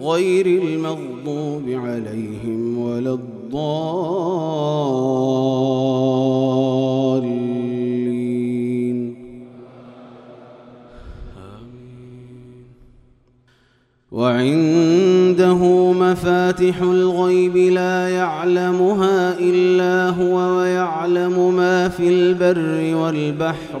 غير المغضوب عليهم ولا الضالين. وعنده مفاتح الغيب لا يعلمها إلا هو ويعلم ما في البر والبحر.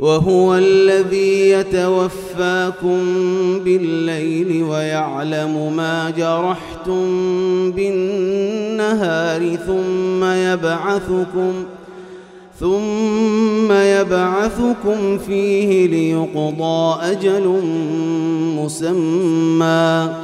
وهو الذي يتوفاكم بالليل ويعلم ما جرحتم بالنهار ثم يبعثكم ثم يبعثكم فيه ليقضى أجل مسمى.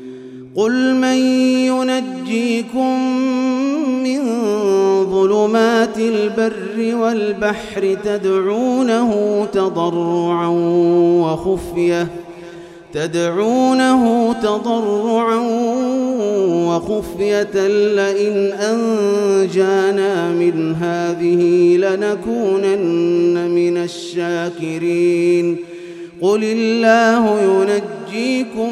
قل من ينجيكم من ظلمات البر والبحر تدعونه تضرعا وخفيه تدعونه تضرعا وخفية لئن أنجانا من هذه لنكونن من الشاكرين قل الله ينجيكم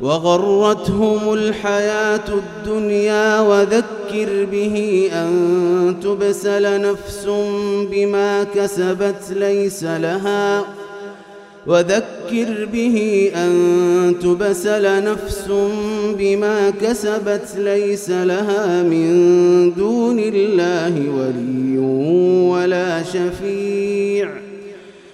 وغرتهم الحياة الدنيا وذكر به أن تبسل نفس بما كسبت ليس لها. وذكر به أن تبسل نفس بما كسبت ليس لها من دون الله ولي ولا شفيع.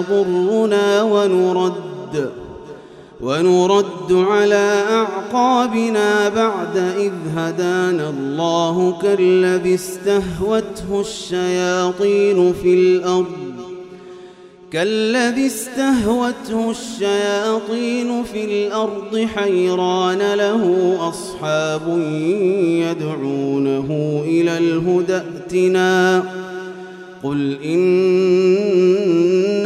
يضرنا ونرد ونرد على أعقابنا بعد إذ هدانا الله كالذي استهوته الشياطين في الأرض كالذي استهوته الشياطين في الأرض حيران له أصحاب يدعونه إلى الهدى ائتنا قل إن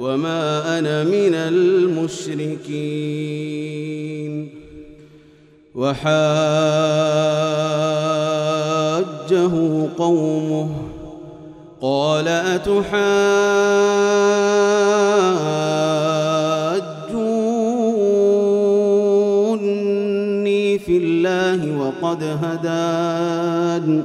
وما أنا من المشركين وحاجه قومه قال أتحاجوني في الله وقد هدان